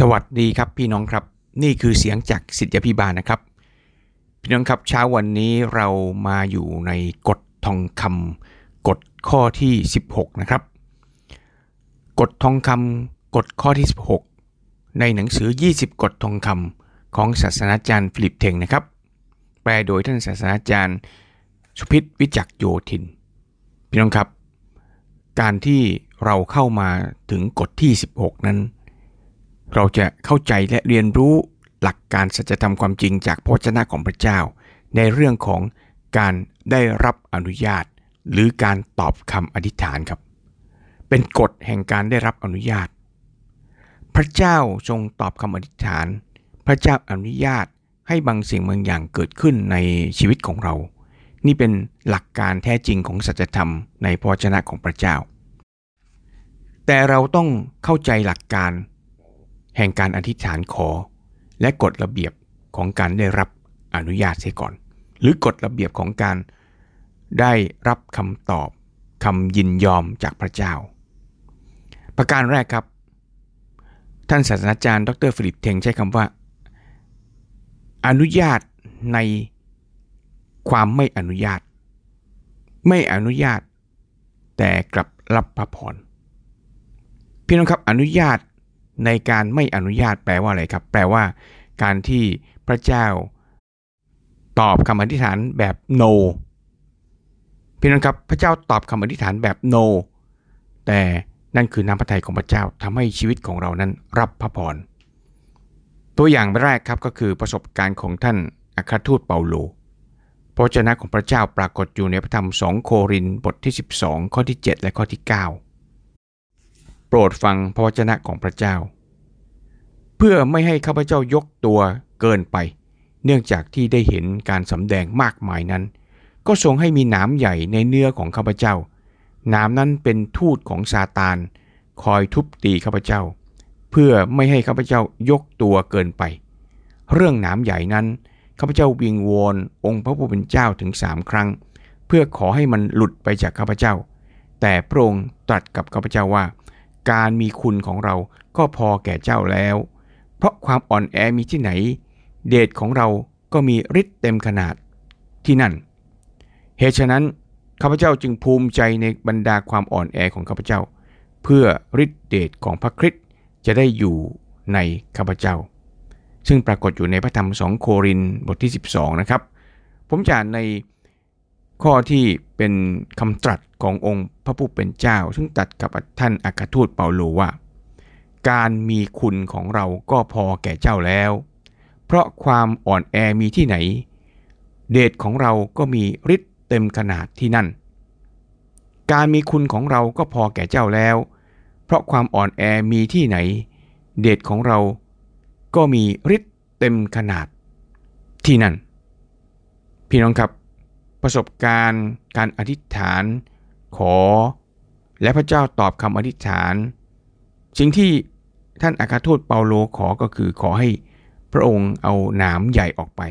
สวัสดีครับพี่น้องครับ นี่คือเสียงจากศิษยาภิบาลนะครับ พี่น้องครับเช้าวันนี้เรามาอยู่ในกฎทองคำกฎข้อที่ 16 นะครับกฎทองคำกฎข้อที่ 16 ในหนังสือ 20กฎทองคำของศาสนาจารย์ฟิลิปเทงนะครับ แปลโดยท่านศาสนาจารย์สุพิษวิจักโยธิน พี่น้องครับ การที่เราเข้ามาถึงกฎที่ 16 นั้น เราจะเข้าใจและเรียนรู้หลักการสัจธรรมความจริงจากพระวจนะของพระเจ้า ในเรื่องของการได้รับอนุญาต หรือการตอบคำอธิษฐานครับ เป็นกฎแห่งการได้รับอนุญาต พระเจ้าทรงตอบคำอธิษฐาน พระเจ้าอนุญาตให้บางสิ่งบางอย่างเกิดขึ้นในชีวิตของเรา นี่เป็นหลักการแท้จริงของสัจธรรมในพระวจนะของพระเจ้า แต่เราต้องเข้าใจหลักการ แห่งการอธิษฐานขอ และกฎระเบียบของการได้รับอนุญาตเสียก่อน หรือกฎระเบียบของการได้รับคำตอบคำยินยอมจากพระเจ้า ประการแรกครับ ท่านศาสตราจารย์ ดรฟิลิปเทงใช้คำว่า อนุญาตในความไม่อนุญาต ไม่อนุญาต แต่กลับรับพระพรพี่น้องครับอนุญาต ในการไม่อนุญาตแปลว่าอะไรครับ แปลว่า การที่พระเจ้า ตอบคำอธิษฐานแบบ no พี่น้องครับพระเจ้าตอบคำอธิษฐานแบบ no แต่นั่นคือน้ำพระทัยของพระเจ้าทำให้ชีวิตของเรานั้นรับพระพรตัวอย่างแรกครับก็คือประสบการณ์ของท่านอัครทูตเปาโลพระเจ้าของพระเจ้าปรากฏอยู่ในพระธรรม 2 โครินบทที่ 12 ข้อที่ 7 และข้อที่ 9 รดฟังพระวจนะของพระเจ้า เพื่อไม่ให้ข้าพเจ้ายกตัวเกินไป เนื่องจากที่ได้เห็นการสำแดงมากมายนั้น ก็ทรงให้มีหนามใหญ่ในเนื้อของข้าพเจ้าหนามนั้นเป็นทูตของซาตาน คอยทุบตีข้าพเจ้า เพื่อไม่ให้ข้าพเจ้ายกตัวเกินไป เรื่องหนามใหญ่นั้นข้าพเจ้าวิงวอนองค์พระผู้เป็นเจ้าถึงสามครั้ง เพื่อขอให้มันหลุดไปจากข้าพเจ้า แต่พระองค์ตรัสกับข้าพเจ้าว่า การมีคุณของเราก็พอแก่เจ้าแล้ว เพราะความอ่อนแอมีที่ไหน เดชของเราก็มีฤทธิ์เต็มขนาดที่นั่น เหตุฉะนั้นข้าพเจ้าจึงภูมิใจในบรรดาความอ่อนแอของข้าพเจ้า เพื่อฤทธิเดชของพระคริสต์จะได้อยู่ในข้าพเจ้า ซึ่งปรากฏอยู่ในพระธรรม2โครินบทที่ 12 นะครับ ผมจะใน ข้อที่เป็นคำตรัสขององค์พระผู้เป็นเจ้า ซึ่งตัดกับท่านอัครทูตเปาโลว่า การมีคุณของเราก็พอแก่เจ้าแล้ว เพราะความอ่อนแอมีที่ไหน เดชของเราก็มีฤทธิ์เต็มขนาดที่นั่น การมีคุณของเราก็พอแก่เจ้าแล้ว เพราะความอ่อนแอมีที่ไหน เดชของเราก็มีฤทธิ์เต็มขนาดที่นั่น พี่น้องครับ ประสบการณ์ การอธิษฐาน ขอ และพระเจ้าตอบคำอธิษฐาน สิ่งที่ท่านอาคาทูตเปาโลขอก็คือขอให้พระองค์เอาหนามใหญ่ออกไป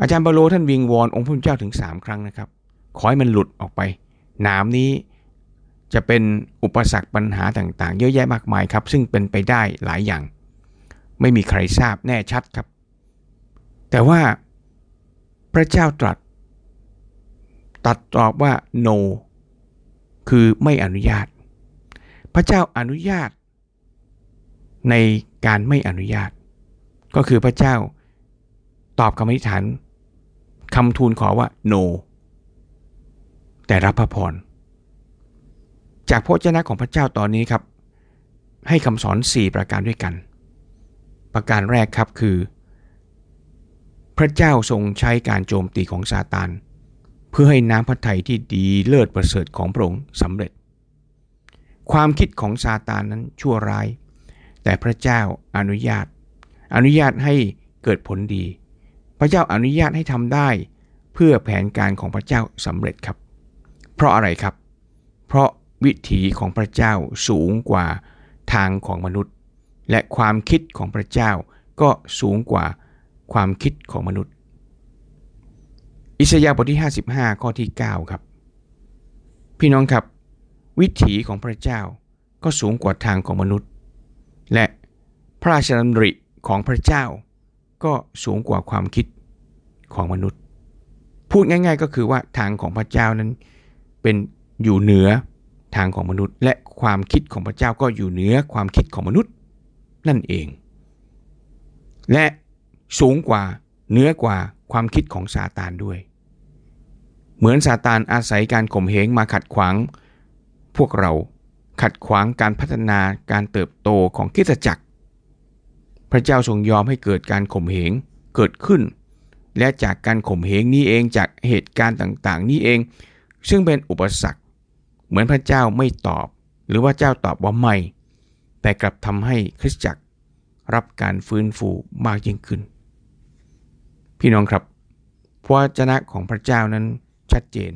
อาจารย์เปาโลท่านวิงวอนองค์พระเจ้าถึง 3 ครั้งนะครับ ขอให้มันหลุดออกไป หนามนี้จะเป็นอุปสรรคปัญหาต่างๆ เยอะแยะมากมายครับ ซึ่งเป็นไปได้หลายอย่าง ไม่มีใครทราบแน่ชัดครับ แต่ว่าพระเจ้าตรัส ตัดตอบว่า no คือไม่อนุญาต พระเจ้าอนุญาต ในการไม่อนุญาต ก็คือพระเจ้าตอบคำอธิษฐานคำทูลขอว่า no แต่รับพระพร จากพระเจ้าของพระเจ้าตอนนี้ครับ ให้คำสอน 4 ประการด้วยกัน ประการแรกครับคือ พระเจ้าทรงใช้การโจมตีของซาตาน เพื่อให้น้ำพระทัยที่ดีเลิศประเสริฐของพระองค์สำเร็จ ความคิดของซาตานนั้นชั่วร้าย แต่พระเจ้าอนุญาต อนุญาตให้เกิดผลดี พระเจ้าอนุญาตให้ทำได้ เพื่อแผนการของพระเจ้าสำเร็จครับ เพราะอะไรครับ เพราะวิถีของพระเจ้าสูงกว่าทางของมนุษย์ และความคิดของพระเจ้าก็สูงกว่าความคิดของมนุษย์ อิสยาห์บทที่ 55 ข้อที่ 9 ครับ พี่น้องครับ วิถีของพระเจ้าก็สูงกว่าทางของมนุษย์ และพระราชดำริของพระเจ้าก็สูงกว่าความคิดของมนุษย์ พูดง่าย ๆ ก็คือว่าทางของพระเจ้านั้นเป็นอยู่เหนือทางของมนุษย์ และความคิดของพระเจ้าก็อยู่เหนือความคิดของมนุษย์ นั่นเอง และสูงกว่าเหนือกว่าความคิดของซาตานด้วย เหมือนซาตานอาศัยการข่มเหงมาขัดขวาง พวกเราขัดขวางการพัฒนาการเติบโตของคิดจักร พระเจ้าทรงยอมให้เกิดการข่มเหงเกิดขึ้น และจากการข่มเหงนี้เองจากเหตุการณ์ต่างๆ นี้เอง ซึ่งเป็นอุปสรรค เหมือนพระเจ้าไม่ตอบ หรือว่าเจ้าตอบว่าไม่ แต่กลับทำให้คริสตจักรรับการฟื้นฟูมากยิ่งขึ้น พี่น้องครับพระเจ้าของพระเจ้านั้น ชัดเจน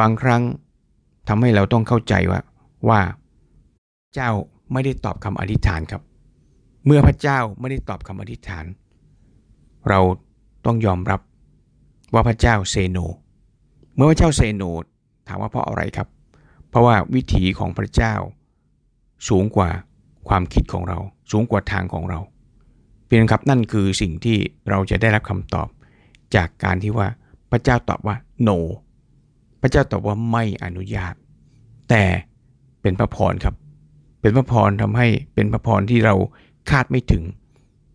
บางครั้งทำให้เราต้องเข้าใจว่าว่า เจ้าไม่ได้ตอบคำอธิษฐานครับ เมื่อพระเจ้าไม่ได้ตอบคำอธิษฐาน เราต้องยอมรับว่าพระเจ้าเซโน เมื่อพระเจ้าเซโนถามว่าเพราะอะไรครับ เพราะว่าวิถีของพระเจ้า สูงกว่าความคิดของเรา สูงกว่าทางของเรา เพียงครับนั่นคือสิ่งที่เราจะได้รับคำตอบจากการที่ว่า ระเจ้าตอบว่า no พระเจ้าตอบว่าไม่อนุญาต แต่เป็นพระพรครับ เป็นพระพรทำให้เป็นพระพรที่เราคาดไม่ถึง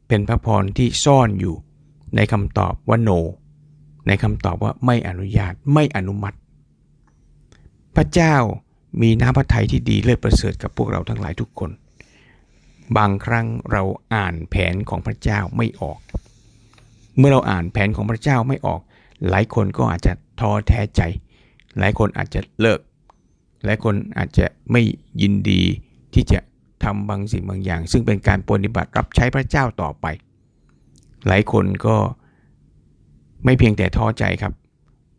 เป็นพระพรที่ซ่อนอยู่ ในคำตอบว่า no ในคำตอบว่าไม่อนุญาตไม่อนุมัติ พระเจ้ามีน้ำพระทัยที่ดีเลิศประเสริฐกับพวกเราทั้งหลายทุกคน บางครั้งเราอ่านแผนของพระเจ้าไม่ออก เมื่อเราอ่านแผนของพระเจ้าไม่ออก หลายคนก็อาจจะท้อแท้ใจ หลายคนอาจจะเลิก หลายคนอาจจะไม่ยินดีที่จะทำบางสิ่งบางอย่าง ซึ่งเป็นการปฏิบัติรับใช้พระเจ้าต่อไป หลายคนก็ไม่เพียงแต่ท้อใจครับ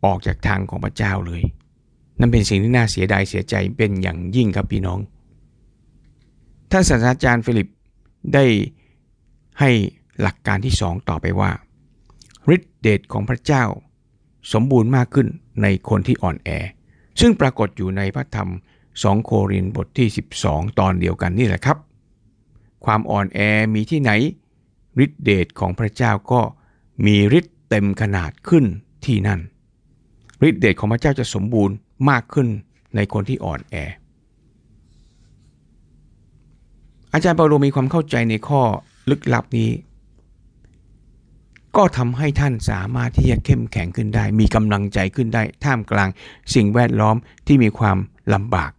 ออกจากทางของพระเจ้าเลย นั่นเป็นสิ่งที่น่าเสียดายเสียใจเป็นอย่างยิ่งครับพี่น้อง ท่านศาสตราจารย์ฟิลิปได้ให้หลักการที่สองต่อไปว่าฤทธิเดชของพระเจ้า สมบูรณ์มากขึ้นในคนที่อ่อนแอ ซึ่งปรากฏอยู่ในพระธรรม 2 โครินบทที่ 12 ตอนเดียวกันนี่แหละครับ ความอ่อนแอมีที่ไหนฤทธิเดชของพระเจ้าก็มีฤทธิ์เต็มขนาดขึ้นที่นั่นฤทธิเดชของพระเจ้าจะสมบูรณ์มากขึ้นในคนที่อ่อนแอ อาจารย์เปาโลมีความเข้าใจในข้อลึกลับนี้ ก็ทำให้ท่านสามารถที่จะเข้มแข็งขึ้นได้ มีกำลังใจขึ้นได้ ท่ามกลางสิ่งแวดล้อมที่มีความลำบาก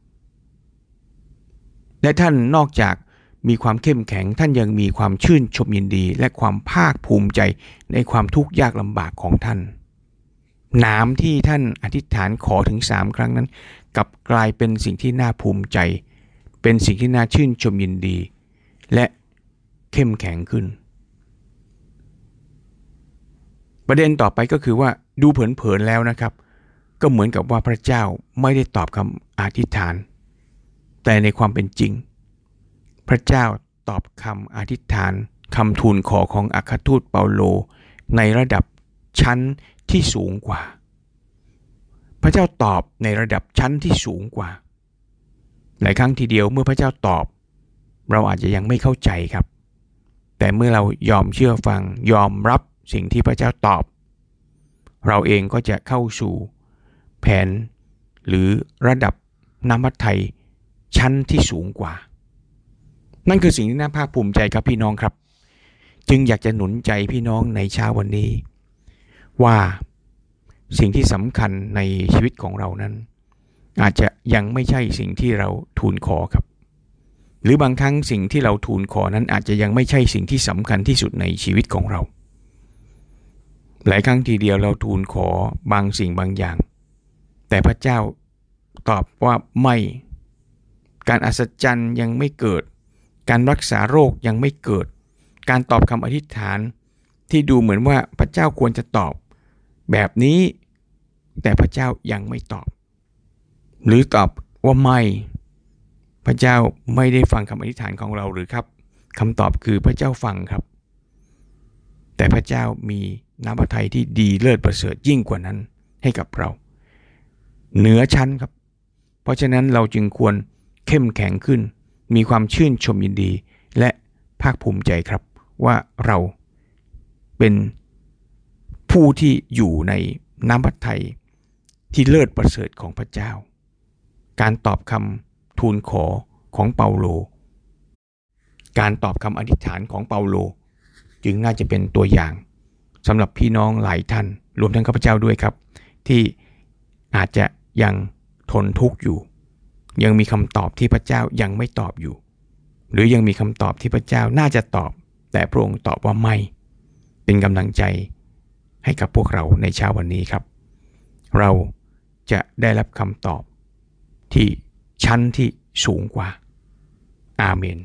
และท่านนอกจากมีความเข้มแข็ง ท่านยังมีความชื่นชมยินดี และความภาคภูมิใจในความทุกข์ยากลำบากของท่าน น้ำที่ท่านอธิษฐานขอถึงสามครั้งนั้นกลับกลายเป็นสิ่งที่น่าภูมิใจ เป็นสิ่งที่น่าชื่นชมยินดี และเข้มแข็งขึ้น ประเด็นต่อไปก็คือว่าดูเผินๆแล้วนะครับ ก็เหมือนกับว่าพระเจ้าไม่ได้ตอบคำอธิษฐาน แต่ในความเป็นจริง พระเจ้าตอบคำอธิษฐานคำทูลขอของอัครทูตเปาโล ในระดับชั้นที่สูงกว่า พระเจ้าตอบในระดับชั้นที่สูงกว่า หลายครั้งทีเดียวเมื่อพระเจ้าตอบ เราอาจจะยังไม่เข้าใจครับ แต่เมื่อเรายอมเชื่อฟังยอมรับ สิ่งที่พระเจ้าตอบ เราเองก็จะเข้าสู่แผนหรือระดับน้ำมัดไทยชั้นที่สูงกว่า นั่นคือสิ่งที่น่าภาคภูมิใจครับพี่น้องครับ จึงอยากจะหนุนใจพี่น้องในเช้าวันนี้ ว่าสิ่งที่สำคัญในชีวิตของเรานั้น อาจจะยังไม่ใช่สิ่งที่เราทูลขอครับ หรือบางครั้งสิ่งที่เราทูลขอนั้นอาจจะยังไม่ใช่สิ่งที่สำคัญที่สุดในชีวิตของเรา หลายครั้งทีเดียวเราทูลขอบางสิ่งบางอย่าง แต่พระเจ้าตอบว่าไม่การอัศจรรย์ยังไม่เกิด การรักษาโรคยังไม่เกิด การตอบคำอธิษฐานที่ดูเหมือนว่าพระเจ้าควรจะตอบ แบบนี้ แต่พระเจ้ายังไม่ตอบ หรือตอบว่าไม่ พระเจ้าไม่ได้ฟังคำอธิษฐานของเราหรือครับคำตอบคือพระเจ้าฟังครับ แต่พระเจ้ามีน้ำพระทัยที่ดีเลิศประเสริฐยิ่งกว่านั้นให้กับเรา เหนือชั้นครับ เพราะฉะนั้นเราจึงควรเข้มแข็งขึ้น มีความชื่นชมยินดี และภาคภูมิใจครับว่าเราเป็นผู้ที่อยู่ในน้ำพระทัยที่เลิศประเสริฐของพระเจ้า การตอบคำทูลขอของเปาโล การตอบคำอธิษฐานของเปาโล จึงน่าจะเป็นตัวอย่างสำหรับพี่น้องหลายท่าน รวมทั้งข้าพเจ้าด้วยครับ ที่อาจจะยังทนทุกข์อยู่ ยังมีคำตอบที่พระเจ้ายังไม่ตอบอยู่ หรือยังมีคำตอบที่พระเจ้าน่าจะตอบ แต่พระองค์ตอบว่าไม่ เป็นกำลังใจให้กับพวกเราในเช้าวันนี้ครับ เราจะได้รับคำตอบที่ชั้นที่สูงกว่า อาเมน